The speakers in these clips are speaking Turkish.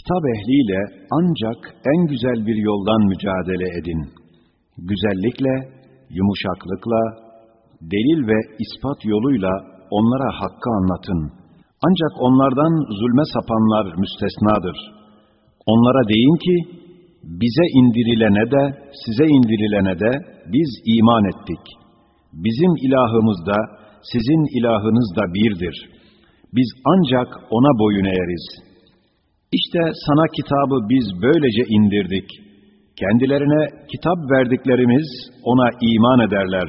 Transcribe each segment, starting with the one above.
Kitap ehliyle ancak en güzel bir yoldan mücadele edin. Güzellikle, yumuşaklıkla, delil ve ispat yoluyla onlara hakkı anlatın. Ancak onlardan zulme sapanlar müstesnadır. Onlara deyin ki, bize indirilene de, size indirilene de biz iman ettik. Bizim ilahımız da, sizin ilahınız da birdir. Biz ancak ona boyun eğeriz.'' İşte sana kitabı biz böylece indirdik. Kendilerine kitap verdiklerimiz ona iman ederler.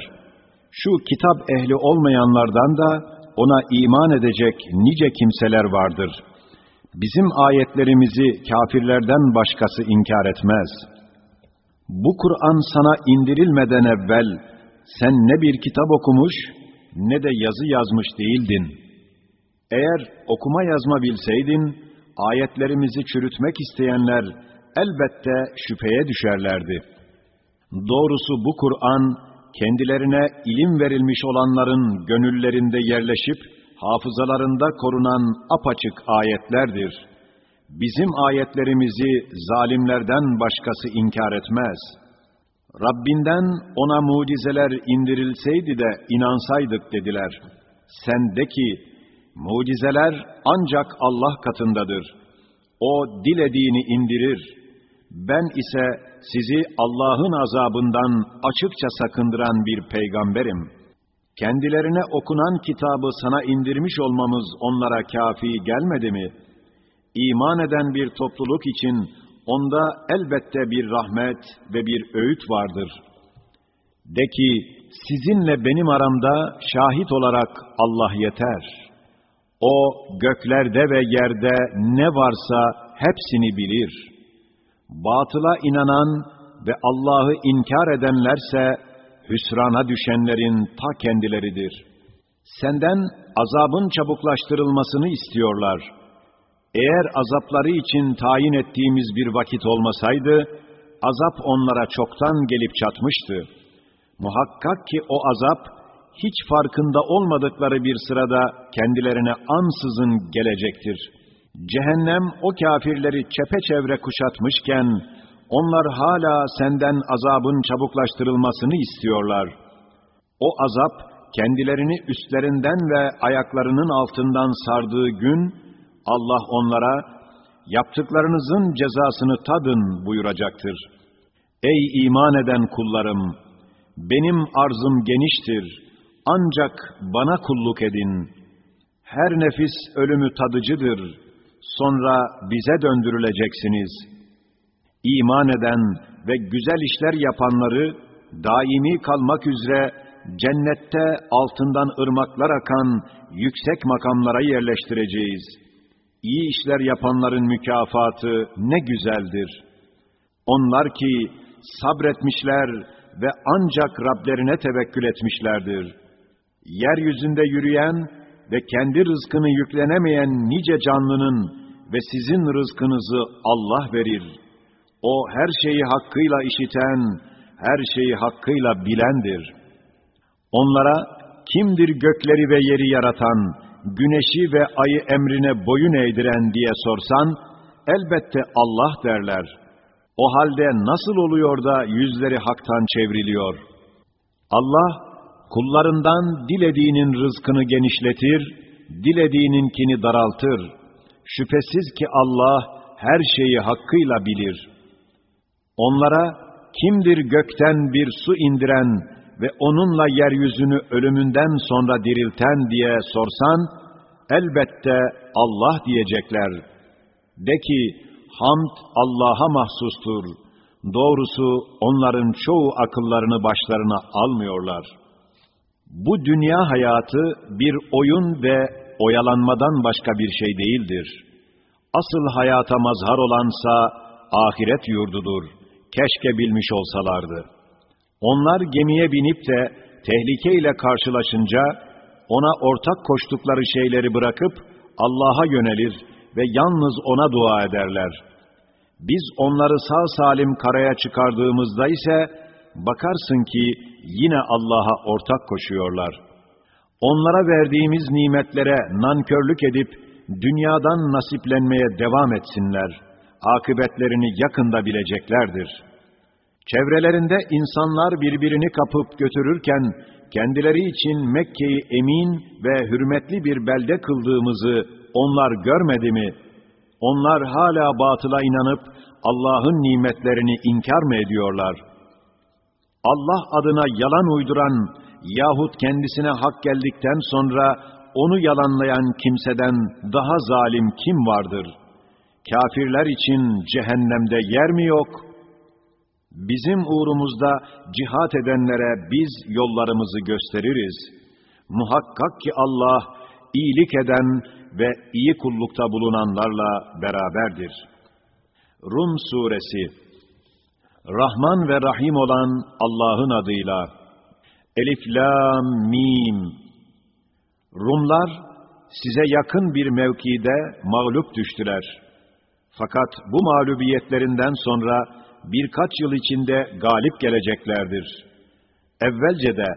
Şu kitap ehli olmayanlardan da ona iman edecek nice kimseler vardır. Bizim ayetlerimizi kafirlerden başkası inkar etmez. Bu Kur'an sana indirilmeden evvel sen ne bir kitap okumuş ne de yazı yazmış değildin. Eğer okuma yazma bilseydin, ayetlerimizi çürütmek isteyenler elbette şüpheye düşerlerdi. Doğrusu bu Kur'an, kendilerine ilim verilmiş olanların gönüllerinde yerleşip, hafızalarında korunan apaçık ayetlerdir. Bizim ayetlerimizi zalimlerden başkası inkar etmez. Rabbinden ona mucizeler indirilseydi de inansaydık dediler. Sen de ki, Mucizeler ancak Allah katındadır. O dilediğini indirir. Ben ise sizi Allah'ın azabından açıkça sakındıran bir peygamberim. Kendilerine okunan kitabı sana indirmiş olmamız onlara kafi gelmedi mi? İman eden bir topluluk için onda elbette bir rahmet ve bir öğüt vardır. De ki, sizinle benim aramda şahit olarak Allah yeter.'' O göklerde ve yerde ne varsa hepsini bilir. Batıla inanan ve Allah'ı inkar edenlerse hüsrana düşenlerin ta kendileridir. Senden azabın çabuklaştırılmasını istiyorlar. Eğer azapları için tayin ettiğimiz bir vakit olmasaydı, azap onlara çoktan gelip çatmıştı. Muhakkak ki o azap, hiç farkında olmadıkları bir sırada kendilerine ansızın gelecektir. Cehennem o kafirleri çepeçevre kuşatmışken, onlar hala senden azabın çabuklaştırılmasını istiyorlar. O azap, kendilerini üstlerinden ve ayaklarının altından sardığı gün, Allah onlara, yaptıklarınızın cezasını tadın buyuracaktır. Ey iman eden kullarım! Benim arzım geniştir.'' Ancak bana kulluk edin. Her nefis ölümü tadıcıdır. Sonra bize döndürüleceksiniz. İman eden ve güzel işler yapanları daimi kalmak üzere cennette altından ırmaklar akan yüksek makamlara yerleştireceğiz. İyi işler yapanların mükafatı ne güzeldir. Onlar ki sabretmişler ve ancak Rablerine tevekkül etmişlerdir yeryüzünde yürüyen ve kendi rızkını yüklenemeyen nice canlının ve sizin rızkınızı Allah verir. O her şeyi hakkıyla işiten, her şeyi hakkıyla bilendir. Onlara kimdir gökleri ve yeri yaratan, güneşi ve ayı emrine boyun eğdiren diye sorsan, elbette Allah derler. O halde nasıl oluyor da yüzleri haktan çevriliyor? Allah, kullarından dilediğinin rızkını genişletir, dilediğininkini daraltır. Şüphesiz ki Allah her şeyi hakkıyla bilir. Onlara kimdir gökten bir su indiren ve onunla yeryüzünü ölümünden sonra dirilten diye sorsan, elbette Allah diyecekler. De ki, hamd Allah'a mahsustur. Doğrusu onların çoğu akıllarını başlarına almıyorlar.'' Bu dünya hayatı bir oyun ve oyalanmadan başka bir şey değildir. Asıl hayata mazhar olansa ahiret yurdudur. Keşke bilmiş olsalardı. Onlar gemiye binip de tehlikeyle karşılaşınca ona ortak koştukları şeyleri bırakıp Allah'a yönelir ve yalnız ona dua ederler. Biz onları sağ salim karaya çıkardığımızda ise bakarsın ki yine Allah'a ortak koşuyorlar. Onlara verdiğimiz nimetlere nankörlük edip dünyadan nasiplenmeye devam etsinler. akıbetlerini yakında bileceklerdir. Çevrelerinde insanlar birbirini kapıp götürürken, kendileri için Mekke'yi emin ve hürmetli bir belde kıldığımızı onlar görmedi mi? Onlar hala batıla inanıp Allah'ın nimetlerini inkar mı ediyorlar? Allah adına yalan uyduran yahut kendisine hak geldikten sonra onu yalanlayan kimseden daha zalim kim vardır? Kafirler için cehennemde yer mi yok? Bizim uğrumuzda cihat edenlere biz yollarımızı gösteririz. Muhakkak ki Allah iyilik eden ve iyi kullukta bulunanlarla beraberdir. Rum Suresi Rahman ve Rahim olan Allah'ın adıyla Elif, Lam, Mim Rumlar size yakın bir mevkide mağlup düştüler. Fakat bu mağlubiyetlerinden sonra birkaç yıl içinde galip geleceklerdir. Evvelce de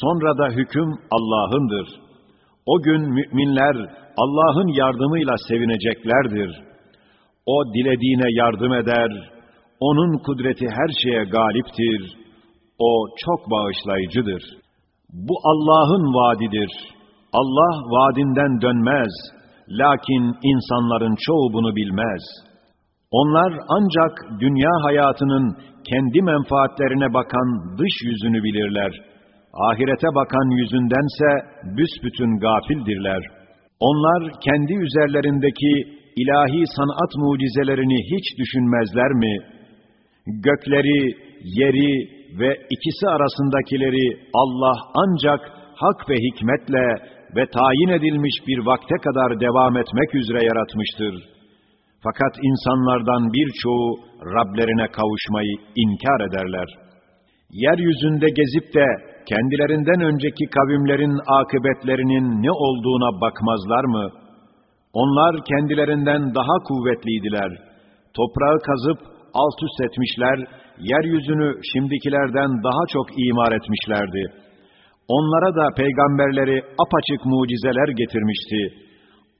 sonra da hüküm Allah'ındır. O gün müminler Allah'ın yardımıyla sevineceklerdir. O dilediğine yardım eder. Onun kudreti her şeye galiptir. O çok bağışlayıcıdır. Bu Allah'ın vaadidir. Allah vaadinden dönmez. Lakin insanların çoğu bunu bilmez. Onlar ancak dünya hayatının kendi menfaatlerine bakan dış yüzünü bilirler. Ahirete bakan yüzündense büsbütün gafildirler. Onlar kendi üzerlerindeki ilahi sanat mucizelerini hiç düşünmezler mi? Gökleri, yeri ve ikisi arasındakileri Allah ancak hak ve hikmetle ve tayin edilmiş bir vakte kadar devam etmek üzere yaratmıştır. Fakat insanlardan birçoğu Rablerine kavuşmayı inkar ederler. Yeryüzünde gezip de kendilerinden önceki kavimlerin akıbetlerinin ne olduğuna bakmazlar mı? Onlar kendilerinden daha kuvvetliydiler. Toprağı kazıp alt üst etmişler, yeryüzünü şimdikilerden daha çok imar etmişlerdi. Onlara da peygamberleri apaçık mucizeler getirmişti.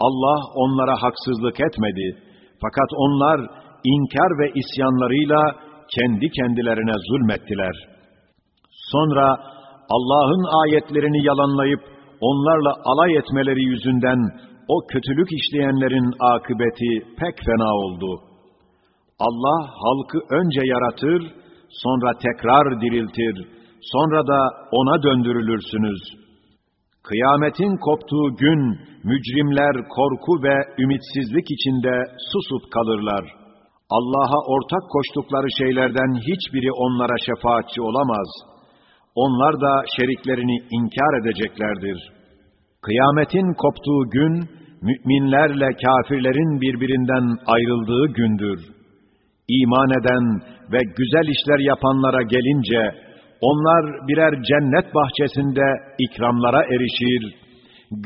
Allah onlara haksızlık etmedi. Fakat onlar inkar ve isyanlarıyla kendi kendilerine zulmettiler. Sonra Allah'ın ayetlerini yalanlayıp onlarla alay etmeleri yüzünden o kötülük işleyenlerin akıbeti pek fena oldu. Allah halkı önce yaratır, sonra tekrar diriltir, sonra da ona döndürülürsünüz. Kıyametin koptuğu gün mücrimler korku ve ümitsizlik içinde susup kalırlar. Allah'a ortak koştukları şeylerden hiçbiri onlara şefaatçi olamaz. Onlar da şeriklerini inkar edeceklerdir. Kıyametin koptuğu gün, müminlerle kafirlerin birbirinden ayrıldığı gündür. İman eden ve güzel işler yapanlara gelince, onlar birer cennet bahçesinde ikramlara erişir,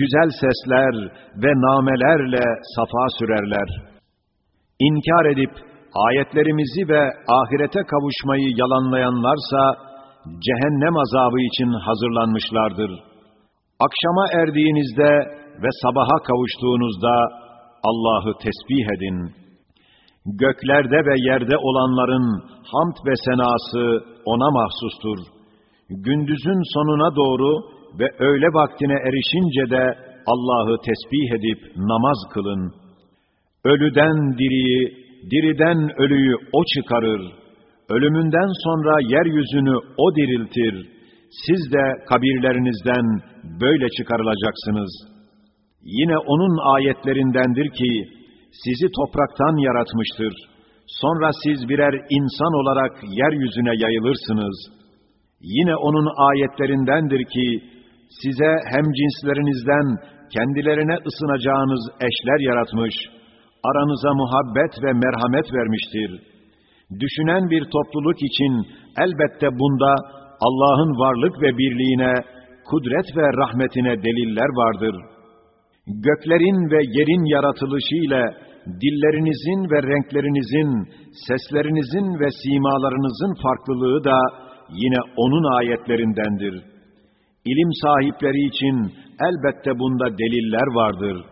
güzel sesler ve namelerle safa sürerler. İnkar edip ayetlerimizi ve ahirete kavuşmayı yalanlayanlarsa cehennem azabı için hazırlanmışlardır. Akşama erdiğinizde ve sabaha kavuştuğunuzda Allah'ı tesbih edin.'' Göklerde ve yerde olanların hamd ve senası ona mahsustur. Gündüzün sonuna doğru ve öğle vaktine erişince de Allah'ı tesbih edip namaz kılın. Ölüden diriyi, diriden ölüyü o çıkarır. Ölümünden sonra yeryüzünü o diriltir. Siz de kabirlerinizden böyle çıkarılacaksınız. Yine onun ayetlerindendir ki, sizi topraktan yaratmıştır. Sonra siz birer insan olarak yeryüzüne yayılırsınız. Yine onun ayetlerindendir ki, size hem cinslerinizden kendilerine ısınacağınız eşler yaratmış, aranıza muhabbet ve merhamet vermiştir. Düşünen bir topluluk için elbette bunda Allah'ın varlık ve birliğine, kudret ve rahmetine deliller vardır.'' Göklerin ve yerin yaratılışı ile dillerinizin ve renklerinizin, seslerinizin ve simalarınızın farklılığı da yine onun ayetlerindendir. İlim sahipleri için elbette bunda deliller vardır.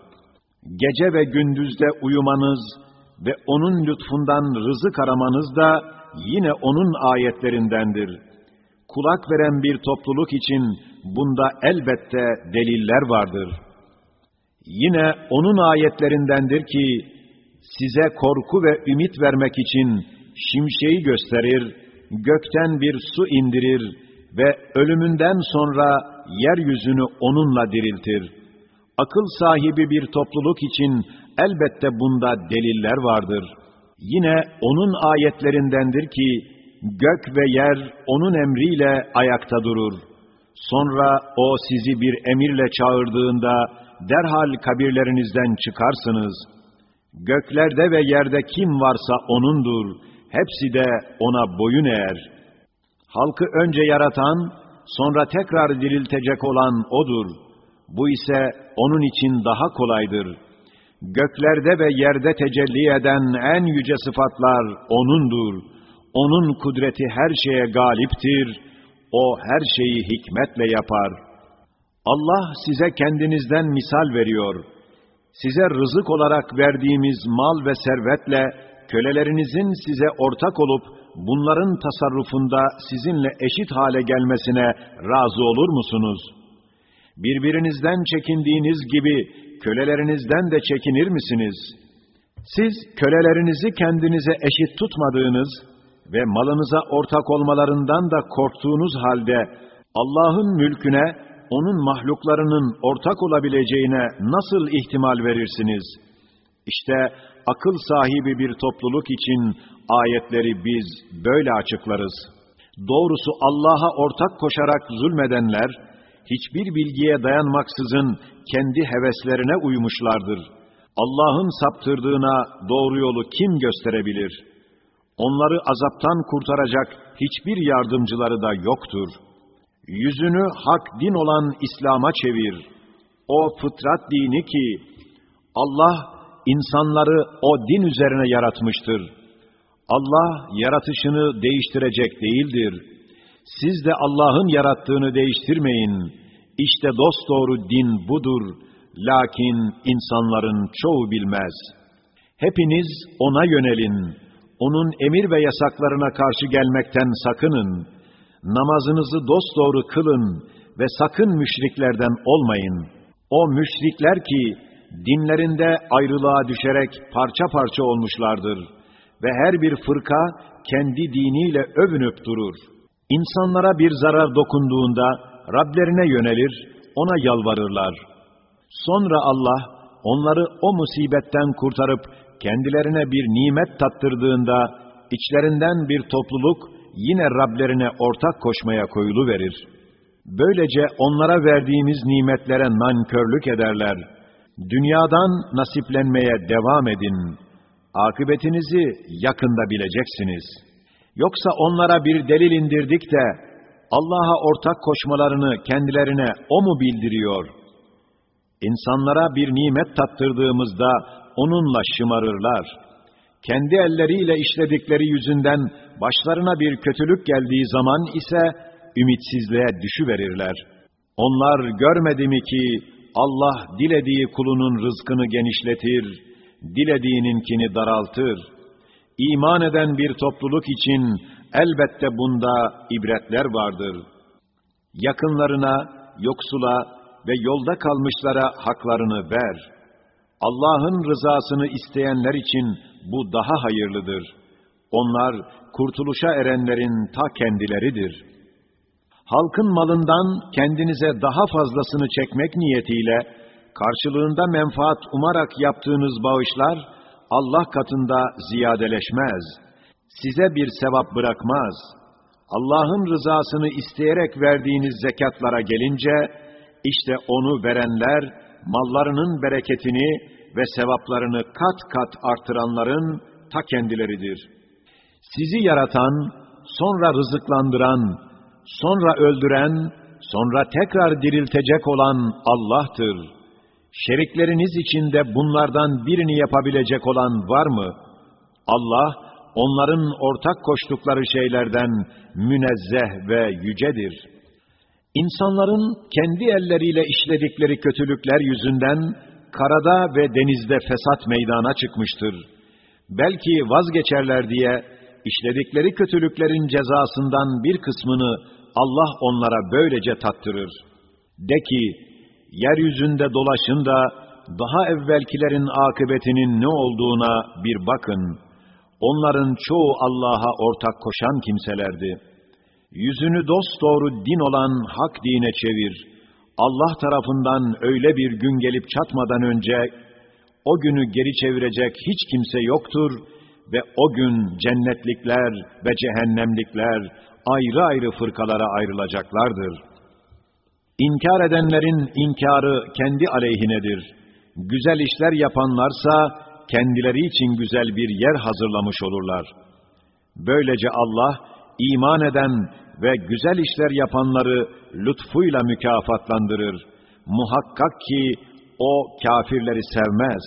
Gece ve gündüzde uyumanız, ve onun lütfundan rızık aramanız da yine onun ayetlerindendir. Kulak veren bir topluluk için bunda elbette deliller vardır. Yine onun ayetlerindendir ki, size korku ve ümit vermek için şimşeği gösterir, gökten bir su indirir ve ölümünden sonra yeryüzünü onunla diriltir. Akıl sahibi bir topluluk için elbette bunda deliller vardır. Yine onun ayetlerindendir ki, gök ve yer onun emriyle ayakta durur. Sonra o sizi bir emirle çağırdığında derhal kabirlerinizden çıkarsınız. Göklerde ve yerde kim varsa O'nundur. Hepsi de O'na boyun eğer. Halkı önce yaratan, sonra tekrar diriltecek olan O'dur. Bu ise O'nun için daha kolaydır. Göklerde ve yerde tecelli eden en yüce sıfatlar O'nundur. O'nun kudreti her şeye galiptir. O her şeyi hikmetle yapar. Allah size kendinizden misal veriyor. Size rızık olarak verdiğimiz mal ve servetle kölelerinizin size ortak olup bunların tasarrufunda sizinle eşit hale gelmesine razı olur musunuz? Birbirinizden çekindiğiniz gibi kölelerinizden de çekinir misiniz? Siz kölelerinizi kendinize eşit tutmadığınız ve malınıza ortak olmalarından da korktuğunuz halde Allah'ın mülküne onun mahluklarının ortak olabileceğine nasıl ihtimal verirsiniz? İşte akıl sahibi bir topluluk için ayetleri biz böyle açıklarız. Doğrusu Allah'a ortak koşarak zulmedenler, hiçbir bilgiye dayanmaksızın kendi heveslerine uymuşlardır. Allah'ın saptırdığına doğru yolu kim gösterebilir? Onları azaptan kurtaracak hiçbir yardımcıları da yoktur. Yüzünü hak din olan İslam'a çevir. O fıtrat dini ki, Allah insanları o din üzerine yaratmıştır. Allah yaratışını değiştirecek değildir. Siz de Allah'ın yarattığını değiştirmeyin. İşte dosdoğru din budur. Lakin insanların çoğu bilmez. Hepiniz ona yönelin. Onun emir ve yasaklarına karşı gelmekten sakının. Namazınızı dosdoğru kılın ve sakın müşriklerden olmayın. O müşrikler ki dinlerinde ayrılığa düşerek parça parça olmuşlardır ve her bir fırka kendi diniyle övünüp durur. İnsanlara bir zarar dokunduğunda Rablerine yönelir, ona yalvarırlar. Sonra Allah onları o musibetten kurtarıp kendilerine bir nimet tattırdığında içlerinden bir topluluk yine Rablerine ortak koşmaya koyulu verir. Böylece onlara verdiğimiz nimetlere nankörlük ederler. Dünyadan nasiplenmeye devam edin. Akıbetinizi yakında bileceksiniz. Yoksa onlara bir delil indirdik de Allah'a ortak koşmalarını kendilerine O mu bildiriyor? İnsanlara bir nimet tattırdığımızda onunla şımarırlar. Kendi elleriyle işledikleri yüzünden başlarına bir kötülük geldiği zaman ise ümitsizliğe düşüverirler. Onlar görmedi mi ki Allah dilediği kulunun rızkını genişletir, dilediğininkini daraltır. İman eden bir topluluk için elbette bunda ibretler vardır. Yakınlarına, yoksula ve yolda kalmışlara haklarını ver. Allah'ın rızasını isteyenler için bu daha hayırlıdır. Onlar kurtuluşa erenlerin ta kendileridir. Halkın malından kendinize daha fazlasını çekmek niyetiyle, karşılığında menfaat umarak yaptığınız bağışlar, Allah katında ziyadeleşmez. Size bir sevap bırakmaz. Allah'ın rızasını isteyerek verdiğiniz zekatlara gelince, işte onu verenler, mallarının bereketini ve sevaplarını kat kat artıranların ta kendileridir. Sizi yaratan, sonra rızıklandıran, sonra öldüren, sonra tekrar diriltecek olan Allah'tır. Şerikleriniz içinde bunlardan birini yapabilecek olan var mı? Allah, onların ortak koştukları şeylerden münezzeh ve yücedir. İnsanların kendi elleriyle işledikleri kötülükler yüzünden, karada ve denizde fesat meydana çıkmıştır. Belki vazgeçerler diye işledikleri kötülüklerin cezasından bir kısmını Allah onlara böylece tattırır. De ki, yeryüzünde dolaşın da daha evvelkilerin akıbetinin ne olduğuna bir bakın. Onların çoğu Allah'a ortak koşan kimselerdi. Yüzünü dosdoğru din olan hak dine çevir. Allah tarafından öyle bir gün gelip çatmadan önce o günü geri çevirecek hiç kimse yoktur ve o gün cennetlikler ve cehennemlikler ayrı ayrı fırkalara ayrılacaklardır. İnkar edenlerin inkarı kendi aleyhinedir. Güzel işler yapanlarsa kendileri için güzel bir yer hazırlamış olurlar. Böylece Allah iman eden ve güzel işler yapanları lütfuyla mükafatlandırır. Muhakkak ki o kafirleri sevmez.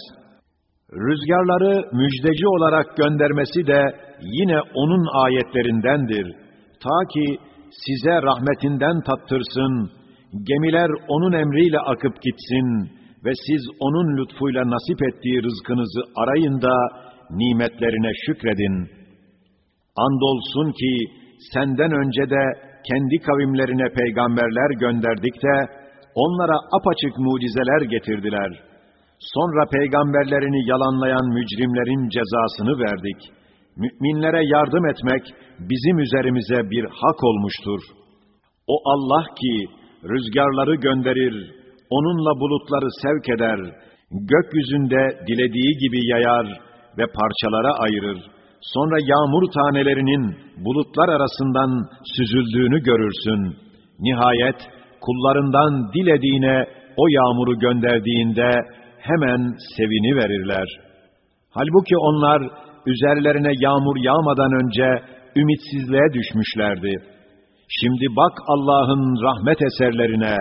Rüzgarları müjdeci olarak göndermesi de yine onun ayetlerindendir. Ta ki size rahmetinden tattırsın, gemiler onun emriyle akıp gitsin ve siz onun lütfuyla nasip ettiği rızkınızı arayın da nimetlerine şükredin. Andolsun ki senden önce de kendi kavimlerine peygamberler gönderdik de onlara apaçık mucizeler getirdiler. Sonra peygamberlerini yalanlayan mücrimlerin cezasını verdik. Müminlere yardım etmek bizim üzerimize bir hak olmuştur. O Allah ki rüzgarları gönderir, onunla bulutları sevk eder, gökyüzünde dilediği gibi yayar ve parçalara ayırır. Sonra yağmur tanelerinin bulutlar arasından süzüldüğünü görürsün. Nihayet kullarından dilediğine o yağmuru gönderdiğinde hemen sevini verirler. Halbuki onlar üzerlerine yağmur yağmadan önce ümitsizliğe düşmüşlerdi. Şimdi bak Allah'ın rahmet eserlerine,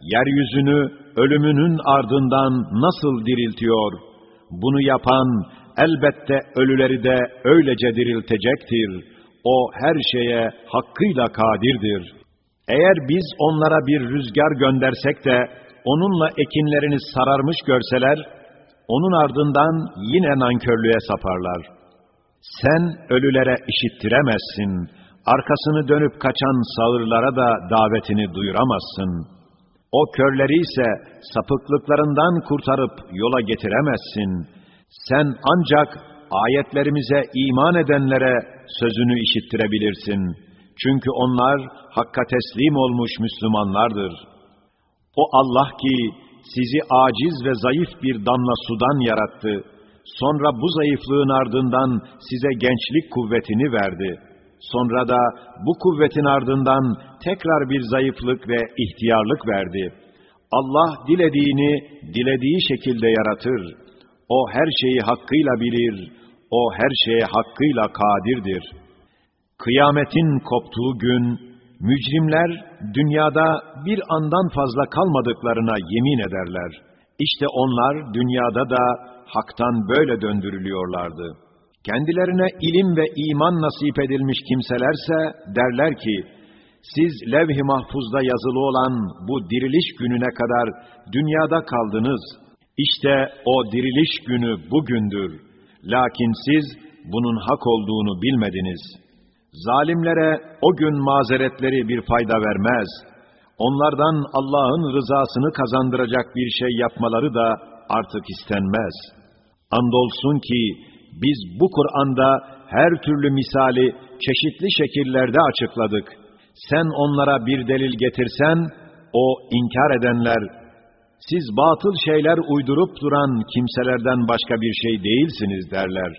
yeryüzünü ölümünün ardından nasıl diriltiyor. Bunu yapan elbette ölüleri de öylece diriltecektir. O her şeye hakkıyla kadirdir. Eğer biz onlara bir rüzgar göndersek de onunla ekinlerini sararmış görseler, onun ardından yine nankörlüğe saparlar. Sen ölülere işittiremezsin, arkasını dönüp kaçan sağırlara da davetini duyuramazsın. O körleri ise sapıklıklarından kurtarıp yola getiremezsin. Sen ancak ayetlerimize iman edenlere sözünü işittirebilirsin. Çünkü onlar hakka teslim olmuş Müslümanlardır. O Allah ki sizi aciz ve zayıf bir damla sudan yarattı. Sonra bu zayıflığın ardından size gençlik kuvvetini verdi. Sonra da bu kuvvetin ardından tekrar bir zayıflık ve ihtiyarlık verdi. Allah dilediğini dilediği şekilde yaratır. O her şeyi hakkıyla bilir. O her şeye hakkıyla kadirdir. Kıyametin koptuğu gün, mücrimler dünyada bir andan fazla kalmadıklarına yemin ederler. İşte onlar dünyada da haktan böyle döndürülüyorlardı. Kendilerine ilim ve iman nasip edilmiş kimselerse derler ki, siz levh-i mahfuzda yazılı olan bu diriliş gününe kadar dünyada kaldınız. İşte o diriliş günü bugündür. Lakin siz bunun hak olduğunu bilmediniz. Zalimlere o gün mazeretleri bir fayda vermez. Onlardan Allah'ın rızasını kazandıracak bir şey yapmaları da artık istenmez. Andolsun ki biz bu Kur'an'da her türlü misali çeşitli şekillerde açıkladık. Sen onlara bir delil getirsen, o inkar edenler, siz batıl şeyler uydurup duran kimselerden başka bir şey değilsiniz derler.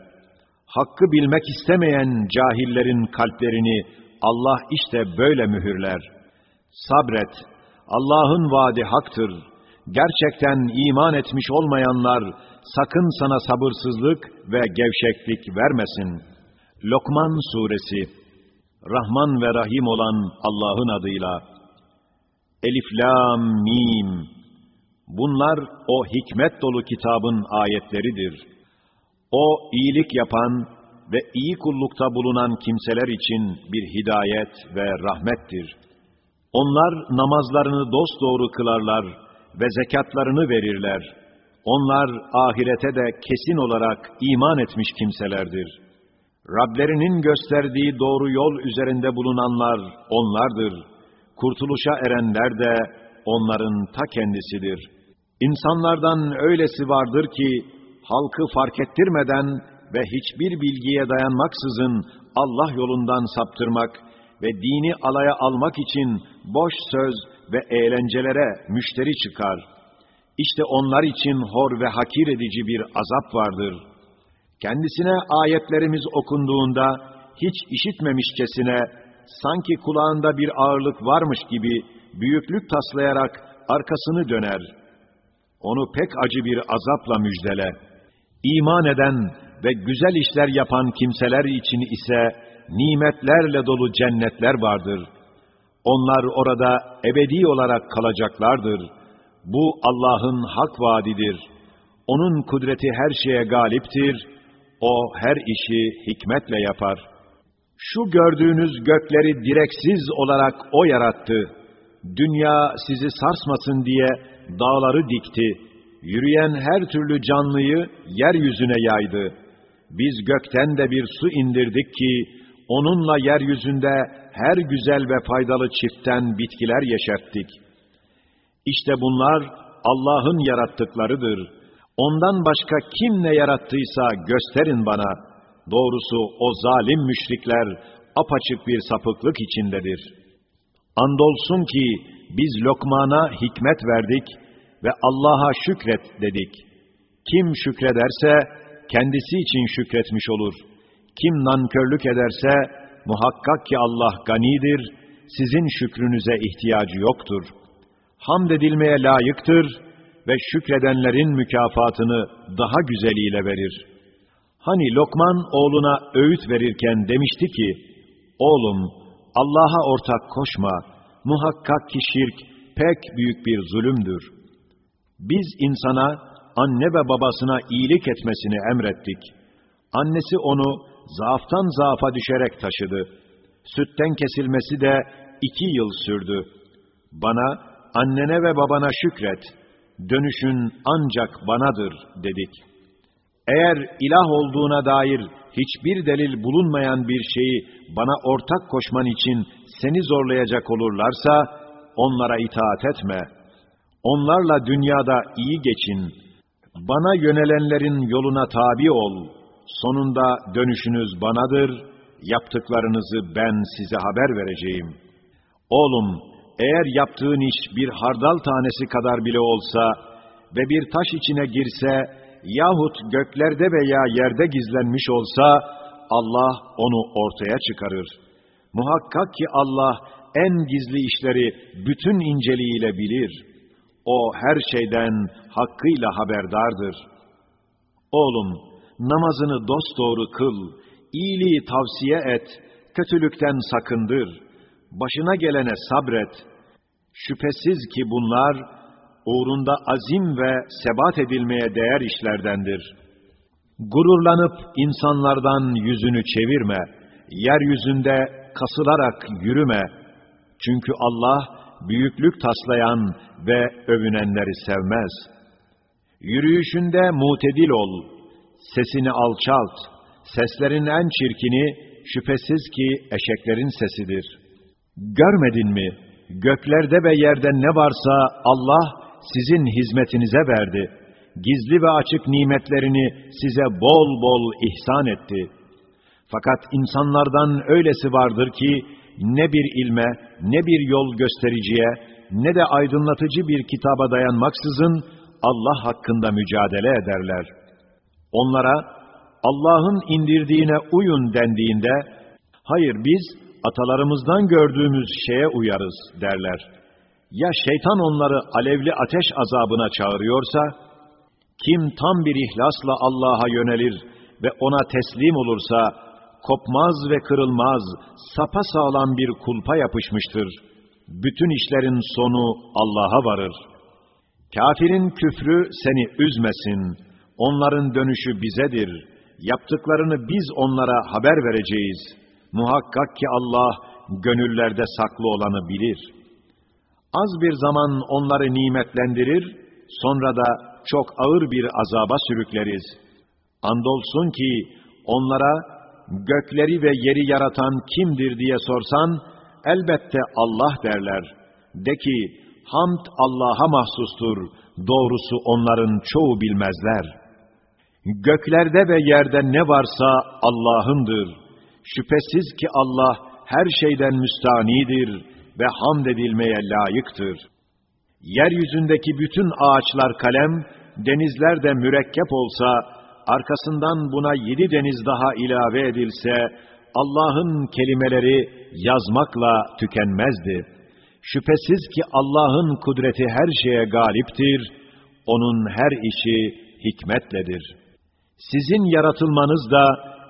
Hakkı bilmek istemeyen cahillerin kalplerini Allah işte böyle mühürler. Sabret, Allah'ın vaadi haktır. Gerçekten iman etmiş olmayanlar sakın sana sabırsızlık ve gevşeklik vermesin. Lokman Suresi Rahman ve Rahim olan Allah'ın adıyla Elif Lam Mim Bunlar o hikmet dolu kitabın ayetleridir. O iyilik yapan ve iyi kullukta bulunan kimseler için bir hidayet ve rahmettir. Onlar namazlarını dosdoğru kılarlar ve zekatlarını verirler. Onlar ahirete de kesin olarak iman etmiş kimselerdir. Rablerinin gösterdiği doğru yol üzerinde bulunanlar onlardır. Kurtuluşa erenler de onların ta kendisidir. İnsanlardan öylesi vardır ki, halkı fark ettirmeden ve hiçbir bilgiye dayanmaksızın Allah yolundan saptırmak ve dini alaya almak için boş söz ve eğlencelere müşteri çıkar. İşte onlar için hor ve hakir edici bir azap vardır. Kendisine ayetlerimiz okunduğunda hiç işitmemişçesine, sanki kulağında bir ağırlık varmış gibi büyüklük taslayarak arkasını döner. Onu pek acı bir azapla müjdele. İman eden ve güzel işler yapan kimseler için ise nimetlerle dolu cennetler vardır. Onlar orada ebedi olarak kalacaklardır. Bu Allah'ın hak vaadidir. Onun kudreti her şeye galiptir. O her işi hikmetle yapar. Şu gördüğünüz gökleri direksiz olarak O yarattı. Dünya sizi sarsmasın diye dağları dikti. Yürüyen her türlü canlıyı yeryüzüne yaydı. Biz gökten de bir su indirdik ki, onunla yeryüzünde her güzel ve faydalı çiftten bitkiler yeşerttik. İşte bunlar Allah'ın yarattıklarıdır. Ondan başka kim ne yarattıysa gösterin bana. Doğrusu o zalim müşrikler apaçık bir sapıklık içindedir. Andolsun ki biz Lokman'a hikmet verdik ve Allah'a şükret dedik. Kim şükrederse kendisi için şükretmiş olur. Kim nankörlük ederse muhakkak ki Allah ganidir, sizin şükrünüze ihtiyacı yoktur. Hamd edilmeye layıktır ve şükredenlerin mükafatını daha güzeliyle verir. Hani Lokman oğluna öğüt verirken demişti ki, Oğlum, Allah'a ortak koşma, muhakkak ki şirk pek büyük bir zulümdür. Biz insana, anne ve babasına iyilik etmesini emrettik. Annesi onu zaaftan zaafa düşerek taşıdı. Sütten kesilmesi de iki yıl sürdü. Bana, annene ve babana şükret, dönüşün ancak banadır dedik. Eğer ilah olduğuna dair hiçbir delil bulunmayan bir şeyi bana ortak koşman için seni zorlayacak olurlarsa, onlara itaat etme. Onlarla dünyada iyi geçin. Bana yönelenlerin yoluna tabi ol. Sonunda dönüşünüz banadır, yaptıklarınızı ben size haber vereceğim. Oğlum, eğer yaptığın iş bir hardal tanesi kadar bile olsa ve bir taş içine girse yahut göklerde veya yerde gizlenmiş olsa Allah onu ortaya çıkarır. Muhakkak ki Allah en gizli işleri bütün inceliğiyle bilir. O her şeyden hakkıyla haberdardır. Oğlum, namazını dosdoğru kıl, iyiliği tavsiye et, kötülükten sakındır, başına gelene sabret. Şüphesiz ki bunlar, uğrunda azim ve sebat edilmeye değer işlerdendir. Gururlanıp insanlardan yüzünü çevirme, yeryüzünde kasılarak yürüme. Çünkü Allah, büyüklük taslayan ve övünenleri sevmez. Yürüyüşünde mutedil ol, sesini alçalt, seslerin en çirkini şüphesiz ki eşeklerin sesidir. Görmedin mi? Göklerde ve yerde ne varsa Allah sizin hizmetinize verdi. Gizli ve açık nimetlerini size bol bol ihsan etti. Fakat insanlardan öylesi vardır ki, ne bir ilme, ne bir yol göstericiye, ne de aydınlatıcı bir kitaba dayanmaksızın Allah hakkında mücadele ederler. Onlara Allah'ın indirdiğine uyun dendiğinde, hayır biz atalarımızdan gördüğümüz şeye uyarız derler. Ya şeytan onları alevli ateş azabına çağırıyorsa, kim tam bir ihlasla Allah'a yönelir ve ona teslim olursa, kopmaz ve kırılmaz, sapa sağlam bir kulpa yapışmıştır. Bütün işlerin sonu Allah'a varır. Kafirin küfrü seni üzmesin. Onların dönüşü bizedir. Yaptıklarını biz onlara haber vereceğiz. Muhakkak ki Allah gönüllerde saklı olanı bilir. Az bir zaman onları nimetlendirir, sonra da çok ağır bir azaba sürükleriz. Andolsun ki onlara gökleri ve yeri yaratan kimdir diye sorsan, elbette Allah derler. De ki, hamd Allah'a mahsustur, doğrusu onların çoğu bilmezler. Göklerde ve yerde ne varsa Allah'ındır. Şüphesiz ki Allah her şeyden müstanidir ve hamd edilmeye layıktır. Yeryüzündeki bütün ağaçlar kalem, denizler de mürekkep olsa, arkasından buna yedi deniz daha ilave edilse, Allah'ın kelimeleri yazmakla tükenmezdi. Şüphesiz ki Allah'ın kudreti her şeye galiptir, O'nun her işi hikmetledir. Sizin yaratılmanız da,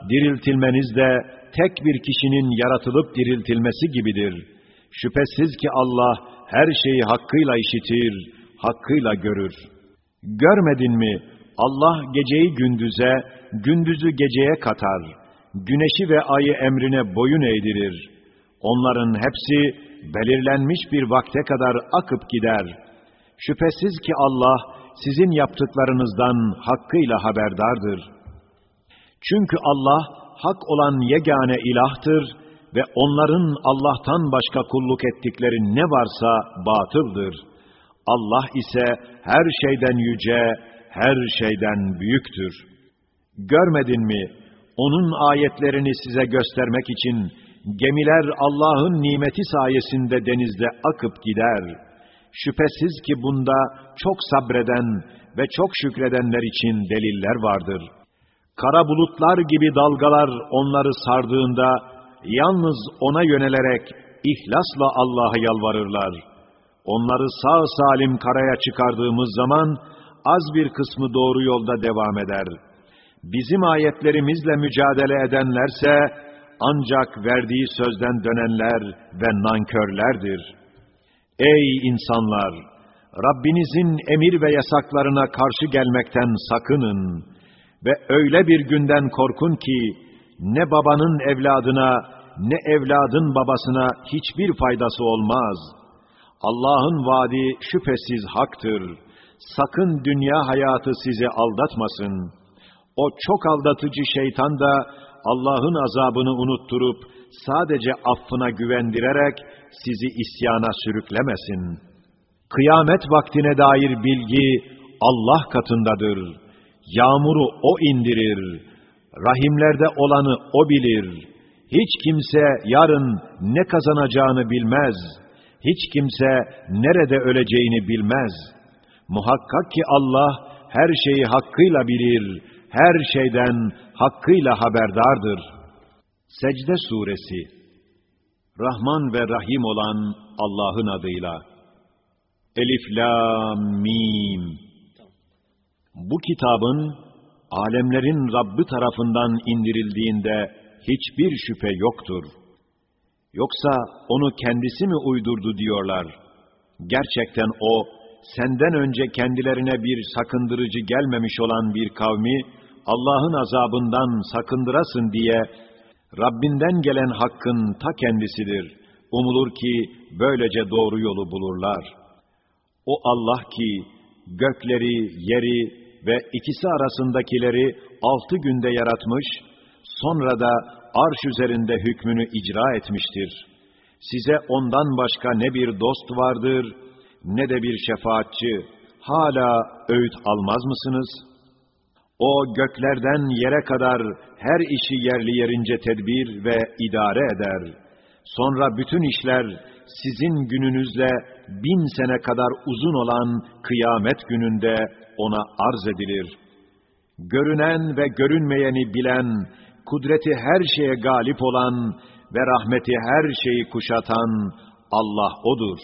diriltilmeniz de, tek bir kişinin yaratılıp diriltilmesi gibidir. Şüphesiz ki Allah her şeyi hakkıyla işitir, hakkıyla görür. Görmedin mi? Allah geceyi gündüze, gündüzü geceye katar. Güneşi ve ayı emrine boyun eğdirir. Onların hepsi belirlenmiş bir vakte kadar akıp gider. Şüphesiz ki Allah sizin yaptıklarınızdan hakkıyla haberdardır. Çünkü Allah hak olan yegane ilahtır ve onların Allah'tan başka kulluk ettikleri ne varsa batıldır. Allah ise her şeyden yüce, her şeyden büyüktür. Görmedin mi? Onun ayetlerini size göstermek için gemiler Allah'ın nimeti sayesinde denizde akıp gider. Şüphesiz ki bunda çok sabreden ve çok şükredenler için deliller vardır. Kara bulutlar gibi dalgalar onları sardığında yalnız ona yönelerek ihlasla Allah'a yalvarırlar. Onları sağ salim karaya çıkardığımız zaman az bir kısmı doğru yolda devam eder. Bizim ayetlerimizle mücadele edenlerse ancak verdiği sözden dönenler ve nankörlerdir. Ey insanlar! Rabbinizin emir ve yasaklarına karşı gelmekten sakının ve öyle bir günden korkun ki ne babanın evladına ne evladın babasına hiçbir faydası olmaz. Allah'ın vaadi şüphesiz haktır. Sakın dünya hayatı sizi aldatmasın. O çok aldatıcı şeytan da Allah'ın azabını unutturup sadece affına güvendirerek sizi isyana sürüklemesin. Kıyamet vaktine dair bilgi Allah katındadır. Yağmuru O indirir. Rahimlerde olanı O bilir. Hiç kimse yarın ne kazanacağını bilmez. Hiç kimse nerede öleceğini bilmez. Muhakkak ki Allah her şeyi hakkıyla bilir, her şeyden hakkıyla haberdardır. Secde Suresi Rahman ve Rahim olan Allah'ın adıyla Elif, La, Mim Bu kitabın alemlerin Rabbi tarafından indirildiğinde hiçbir şüphe yoktur. Yoksa onu kendisi mi uydurdu diyorlar. Gerçekten o, senden önce kendilerine bir sakındırıcı gelmemiş olan bir kavmi, Allah'ın azabından sakındırasın diye, Rabbinden gelen hakkın ta kendisidir. Umulur ki böylece doğru yolu bulurlar. O Allah ki, gökleri, yeri ve ikisi arasındakileri altı günde yaratmış, sonra da arş üzerinde hükmünü icra etmiştir. Size ondan başka ne bir dost vardır, ne de bir şefaatçi, hala öğüt almaz mısınız? O göklerden yere kadar her işi yerli yerince tedbir ve idare eder. Sonra bütün işler sizin gününüzle bin sene kadar uzun olan kıyamet gününde ona arz edilir. Görünen ve görünmeyeni bilen, kudreti her şeye galip olan ve rahmeti her şeyi kuşatan Allah O'dur.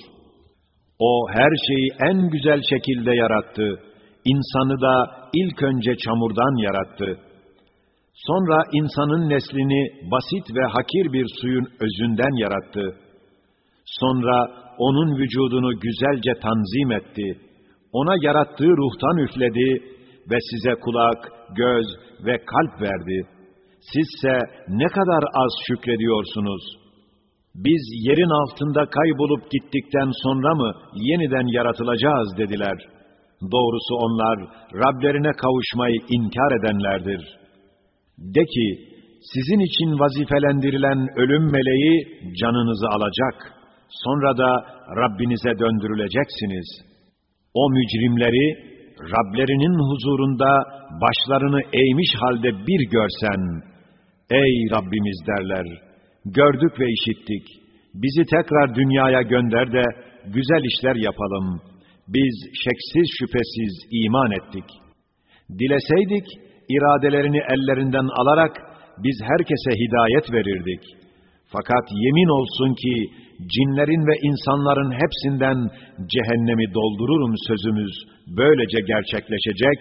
O her şeyi en güzel şekilde yarattı. İnsanı da ilk önce çamurdan yarattı. Sonra insanın neslini basit ve hakir bir suyun özünden yarattı. Sonra onun vücudunu güzelce tanzim etti. Ona yarattığı ruhtan üfledi ve size kulak, göz ve kalp verdi. Sizse ne kadar az şükrediyorsunuz. Biz yerin altında kaybolup gittikten sonra mı yeniden yaratılacağız dediler. Doğrusu onlar Rablerine kavuşmayı inkar edenlerdir. De ki, sizin için vazifelendirilen ölüm meleği canınızı alacak. Sonra da Rabbinize döndürüleceksiniz. O mücrimleri Rablerinin huzurunda başlarını eğmiş halde bir görsen, ey Rabbimiz derler, gördük ve işittik, bizi tekrar dünyaya gönder de güzel işler yapalım. Biz şeksiz şüphesiz iman ettik. Dileseydik, iradelerini ellerinden alarak biz herkese hidayet verirdik. Fakat yemin olsun ki cinlerin ve insanların hepsinden cehennemi doldururum sözümüz böylece gerçekleşecek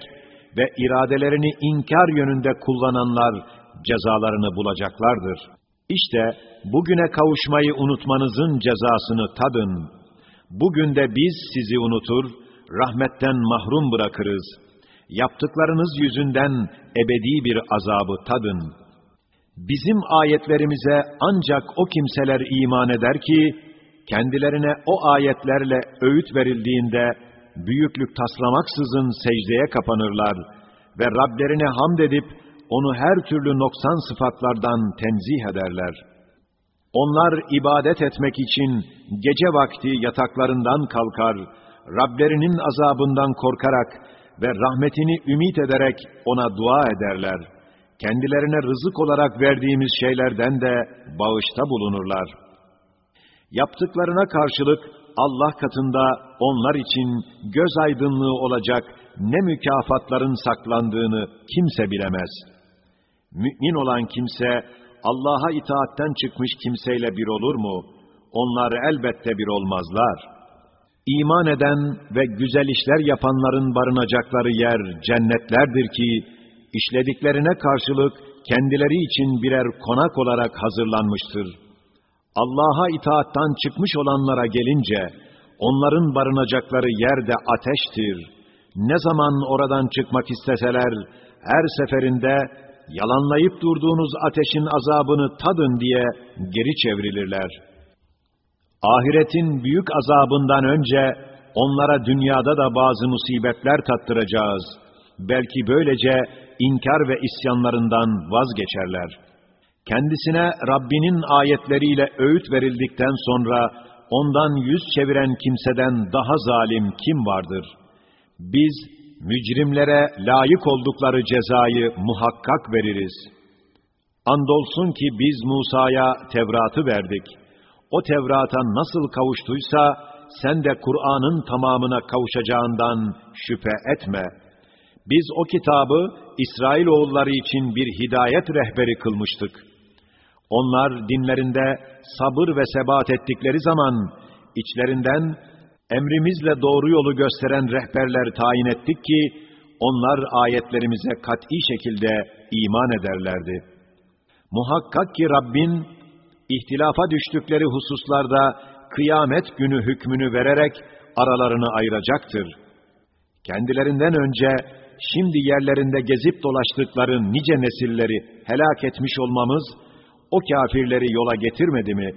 ve iradelerini inkar yönünde kullananlar cezalarını bulacaklardır. İşte bugüne kavuşmayı unutmanızın cezasını tadın. Bugün de biz sizi unutur, rahmetten mahrum bırakırız. Yaptıklarınız yüzünden ebedi bir azabı tadın.'' Bizim ayetlerimize ancak o kimseler iman eder ki, kendilerine o ayetlerle öğüt verildiğinde, büyüklük taslamaksızın secdeye kapanırlar ve Rablerine hamd edip, onu her türlü noksan sıfatlardan tenzih ederler. Onlar ibadet etmek için gece vakti yataklarından kalkar, Rablerinin azabından korkarak ve rahmetini ümit ederek ona dua ederler.'' Kendilerine rızık olarak verdiğimiz şeylerden de bağışta bulunurlar. Yaptıklarına karşılık Allah katında onlar için göz aydınlığı olacak ne mükafatların saklandığını kimse bilemez. Mümin olan kimse Allah'a itaatten çıkmış kimseyle bir olur mu? Onlar elbette bir olmazlar. İman eden ve güzel işler yapanların barınacakları yer cennetlerdir ki, işlediklerine karşılık kendileri için birer konak olarak hazırlanmıştır. Allah'a itaattan çıkmış olanlara gelince, onların barınacakları yer de ateştir. Ne zaman oradan çıkmak isteseler, her seferinde yalanlayıp durduğunuz ateşin azabını tadın diye geri çevrilirler. Ahiretin büyük azabından önce onlara dünyada da bazı musibetler tattıracağız. Belki böylece inkar ve isyanlarından vazgeçerler. Kendisine Rabbinin ayetleriyle öğüt verildikten sonra ondan yüz çeviren kimseden daha zalim kim vardır? Biz mücrimlere layık oldukları cezayı muhakkak veririz. Andolsun ki biz Musa'ya Tevrat'ı verdik. O Tevrat'a nasıl kavuştuysa sen de Kur'an'ın tamamına kavuşacağından şüphe etme.'' Biz o kitabı İsrail oğulları için bir hidayet rehberi kılmıştık. Onlar dinlerinde sabır ve sebat ettikleri zaman içlerinden emrimizle doğru yolu gösteren rehberler tayin ettik ki onlar ayetlerimize kat'i şekilde iman ederlerdi. Muhakkak ki Rabbin ihtilafa düştükleri hususlarda kıyamet günü hükmünü vererek aralarını ayıracaktır. Kendilerinden önce şimdi yerlerinde gezip dolaştıkları nice nesilleri helak etmiş olmamız, o kafirleri yola getirmedi mi?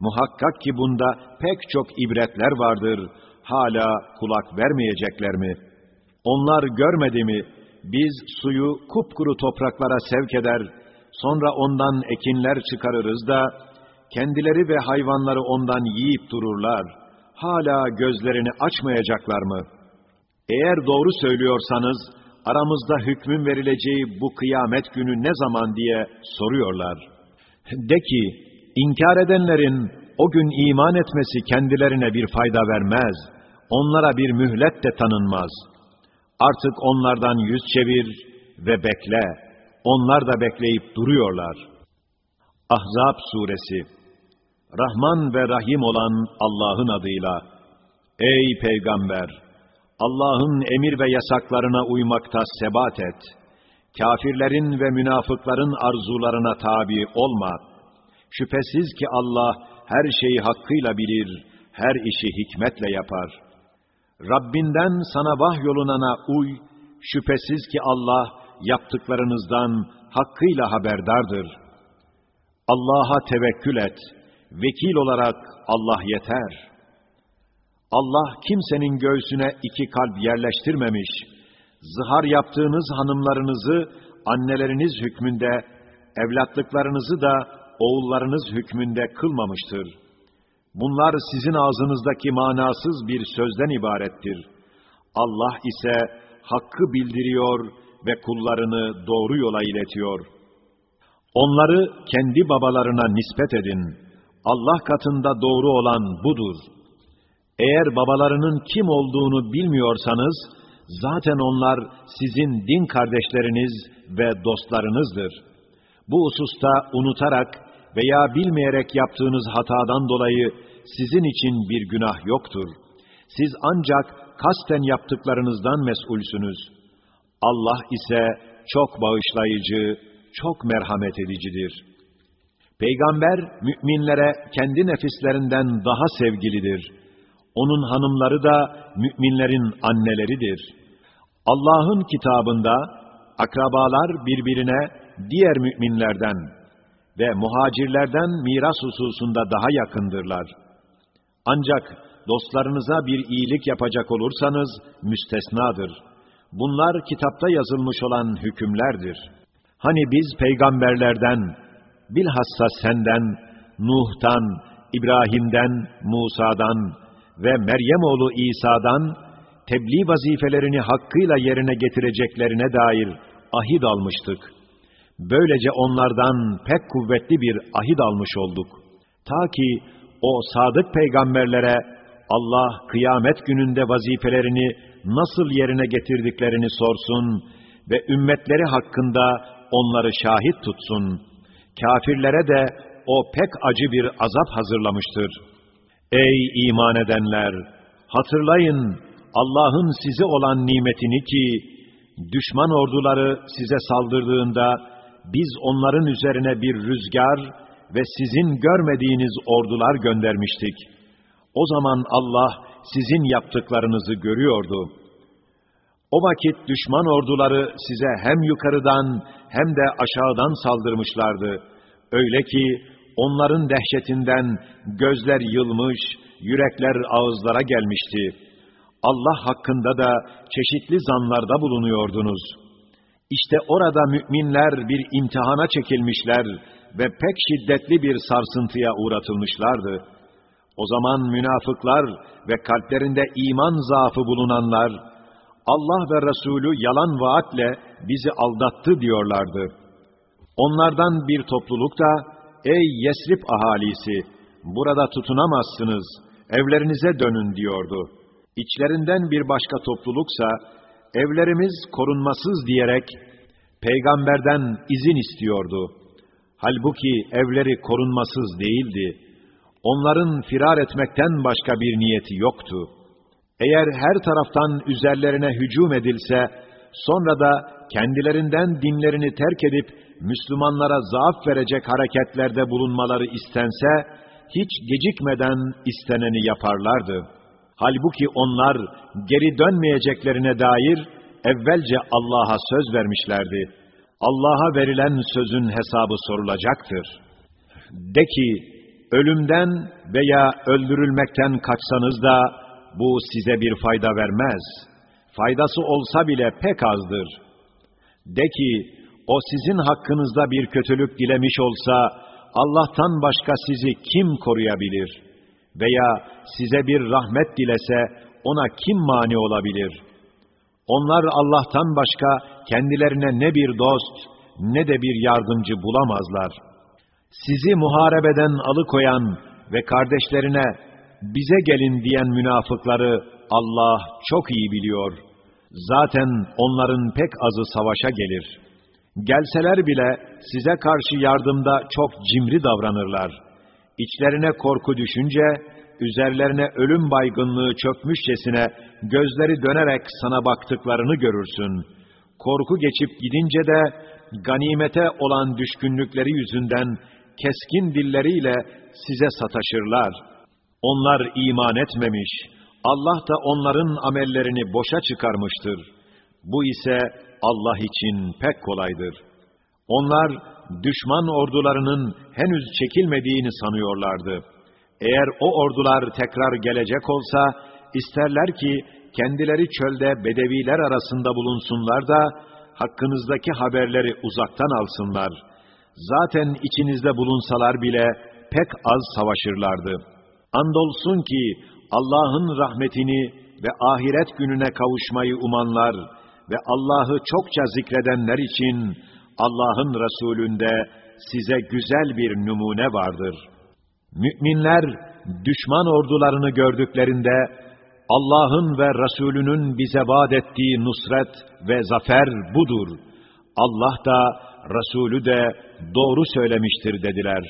Muhakkak ki bunda pek çok ibretler vardır. Hala kulak vermeyecekler mi? Onlar görmedi mi? Biz suyu kupkuru topraklara sevk eder, sonra ondan ekinler çıkarırız da, kendileri ve hayvanları ondan yiyip dururlar. Hala gözlerini açmayacaklar mı? Eğer doğru söylüyorsanız, aramızda hükmün verileceği bu kıyamet günü ne zaman diye soruyorlar. De ki, inkar edenlerin o gün iman etmesi kendilerine bir fayda vermez. Onlara bir mühlet de tanınmaz. Artık onlardan yüz çevir ve bekle. Onlar da bekleyip duruyorlar. Ahzab suresi Rahman ve Rahim olan Allah'ın adıyla Ey peygamber! Allah'ın emir ve yasaklarına uymakta sebat et. Kafirlerin ve münafıkların arzularına tabi olma. Şüphesiz ki Allah her şeyi hakkıyla bilir, her işi hikmetle yapar. Rabbinden sana vahyolunana uy, şüphesiz ki Allah yaptıklarınızdan hakkıyla haberdardır. Allah'a tevekkül et, vekil olarak Allah yeter.'' Allah kimsenin göğsüne iki kalp yerleştirmemiş. Zihar yaptığınız hanımlarınızı anneleriniz hükmünde, evlatlıklarınızı da oğullarınız hükmünde kılmamıştır. Bunlar sizin ağzınızdaki manasız bir sözden ibarettir. Allah ise hakkı bildiriyor ve kullarını doğru yola iletiyor. Onları kendi babalarına nispet edin. Allah katında doğru olan budur. Eğer babalarının kim olduğunu bilmiyorsanız, zaten onlar sizin din kardeşleriniz ve dostlarınızdır. Bu hususta unutarak veya bilmeyerek yaptığınız hatadan dolayı sizin için bir günah yoktur. Siz ancak kasten yaptıklarınızdan mesulsünüz. Allah ise çok bağışlayıcı, çok merhamet edicidir. Peygamber, müminlere kendi nefislerinden daha sevgilidir. Onun hanımları da müminlerin anneleridir. Allah'ın kitabında, akrabalar birbirine diğer müminlerden ve muhacirlerden miras hususunda daha yakındırlar. Ancak dostlarınıza bir iyilik yapacak olursanız müstesnadır. Bunlar kitapta yazılmış olan hükümlerdir. Hani biz peygamberlerden, bilhassa senden, Nuh'tan, İbrahim'den, Musa'dan ve Meryem oğlu İsa'dan tebliğ vazifelerini hakkıyla yerine getireceklerine dair ahit almıştık. Böylece onlardan pek kuvvetli bir ahit almış olduk. Ta ki o sadık peygamberlere Allah kıyamet gününde vazifelerini nasıl yerine getirdiklerini sorsun ve ümmetleri hakkında onları şahit tutsun. Kafirlere de o pek acı bir azap hazırlamıştır. Ey iman edenler! Hatırlayın Allah'ın size olan nimetini ki, düşman orduları size saldırdığında, biz onların üzerine bir rüzgar ve sizin görmediğiniz ordular göndermiştik. O zaman Allah sizin yaptıklarınızı görüyordu. O vakit düşman orduları size hem yukarıdan hem de aşağıdan saldırmışlardı. Öyle ki onların dehşetinden gözler yılmış, yürekler ağızlara gelmişti. Allah hakkında da çeşitli zanlarda bulunuyordunuz. İşte orada müminler bir imtihana çekilmişler ve pek şiddetli bir sarsıntıya uğratılmışlardı. O zaman münafıklar ve kalplerinde iman zaafı bulunanlar, Allah ve Resulü yalan vaatle bizi aldattı diyorlardı. Onlardan bir topluluk da, ey Yesrib ahalisi, burada tutunamazsınız, evlerinize dönün diyordu. İçlerinden bir başka topluluksa, evlerimiz korunmasız diyerek, peygamberden izin istiyordu. Halbuki evleri korunmasız değildi. Onların firar etmekten başka bir niyeti yoktu. Eğer her taraftan üzerlerine hücum edilse, sonra da kendilerinden dinlerini terk edip Müslümanlara zaaf verecek hareketlerde bulunmaları istense, hiç gecikmeden isteneni yaparlardı. Halbuki onlar geri dönmeyeceklerine dair evvelce Allah'a söz vermişlerdi. Allah'a verilen sözün hesabı sorulacaktır. De ki, ölümden veya öldürülmekten kaçsanız da bu size bir fayda vermez. Faydası olsa bile pek azdır. De ki, o sizin hakkınızda bir kötülük dilemiş olsa, Allah'tan başka sizi kim koruyabilir? Veya size bir rahmet dilese, ona kim mani olabilir? Onlar Allah'tan başka kendilerine ne bir dost, ne de bir yardımcı bulamazlar. Sizi muharebeden alıkoyan ve kardeşlerine bize gelin diyen münafıkları Allah çok iyi biliyor. Zaten onların pek azı savaşa gelir. Gelseler bile size karşı yardımda çok cimri davranırlar. İçlerine korku düşünce, üzerlerine ölüm baygınlığı çökmüşçesine gözleri dönerek sana baktıklarını görürsün. Korku geçip gidince de ganimete olan düşkünlükleri yüzünden keskin dilleriyle size sataşırlar. Onlar iman etmemiş, Allah da onların amellerini boşa çıkarmıştır. Bu ise Allah için pek kolaydır. Onlar düşman ordularının henüz çekilmediğini sanıyorlardı. Eğer o ordular tekrar gelecek olsa, isterler ki kendileri çölde bedeviler arasında bulunsunlar da hakkınızdaki haberleri uzaktan alsınlar. Zaten içinizde bulunsalar bile pek az savaşırlardı. Andolsun ki Allah'ın rahmetini ve ahiret gününe kavuşmayı umanlar ve Allah'ı çokça zikredenler için Allah'ın Resulünde size güzel bir numune vardır. Müminler düşman ordularını gördüklerinde Allah'ın ve Resulünün bize vaat ettiği nusret ve zafer budur. Allah da Resulü de doğru söylemiştir dediler.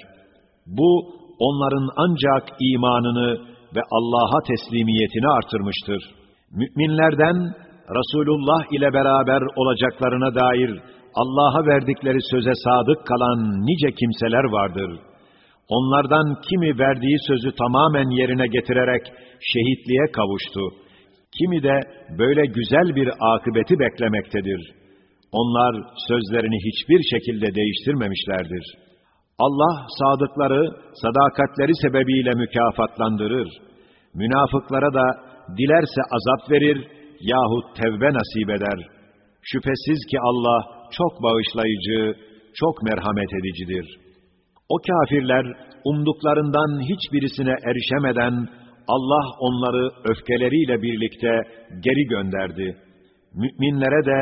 Bu onların ancak imanını ve Allah'a teslimiyetini artırmıştır. Müminlerden Resulullah ile beraber olacaklarına dair Allah'a verdikleri söze sadık kalan nice kimseler vardır. Onlardan kimi verdiği sözü tamamen yerine getirerek şehitliğe kavuştu. Kimi de böyle güzel bir akıbeti beklemektedir. Onlar sözlerini hiçbir şekilde değiştirmemişlerdir. Allah sadıkları sadakatleri sebebiyle mükafatlandırır. Münafıklara da dilerse azap verir yahut tevbe nasip eder. Şüphesiz ki Allah çok bağışlayıcı, çok merhamet edicidir. O kafirler umduklarından hiçbirisine erişemeden Allah onları öfkeleriyle birlikte geri gönderdi. Müminlere de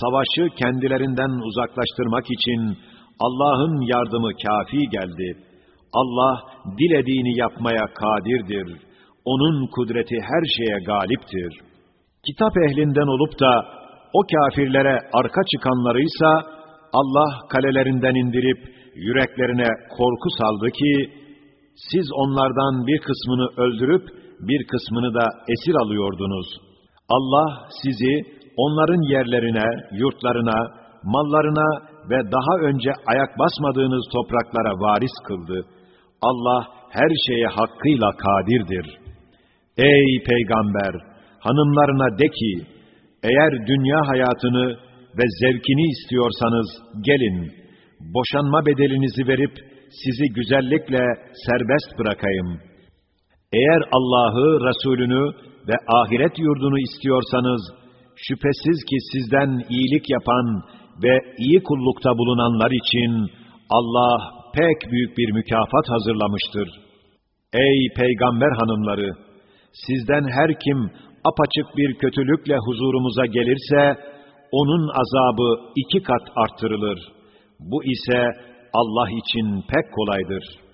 savaşı kendilerinden uzaklaştırmak için Allah'ın yardımı kafi geldi. Allah dilediğini yapmaya kadirdir. Onun kudreti her şeye galiptir. Kitap ehlinden olup da o kafirlere arka çıkanlarıysa Allah kalelerinden indirip yüreklerine korku saldı ki siz onlardan bir kısmını öldürüp bir kısmını da esir alıyordunuz. Allah sizi onların yerlerine, yurtlarına, mallarına ve daha önce ayak basmadığınız topraklara varis kıldı. Allah her şeye hakkıyla kadirdir. Ey peygamber! Hanımlarına de ki, eğer dünya hayatını ve zevkini istiyorsanız gelin, boşanma bedelinizi verip sizi güzellikle serbest bırakayım. Eğer Allah'ı, Resulünü ve ahiret yurdunu istiyorsanız, şüphesiz ki sizden iyilik yapan ve iyi kullukta bulunanlar için Allah pek büyük bir mükafat hazırlamıştır. Ey peygamber hanımları! Sizden her kim apaçık bir kötülükle huzurumuza gelirse, onun azabı iki kat arttırılır. Bu ise Allah için pek kolaydır.''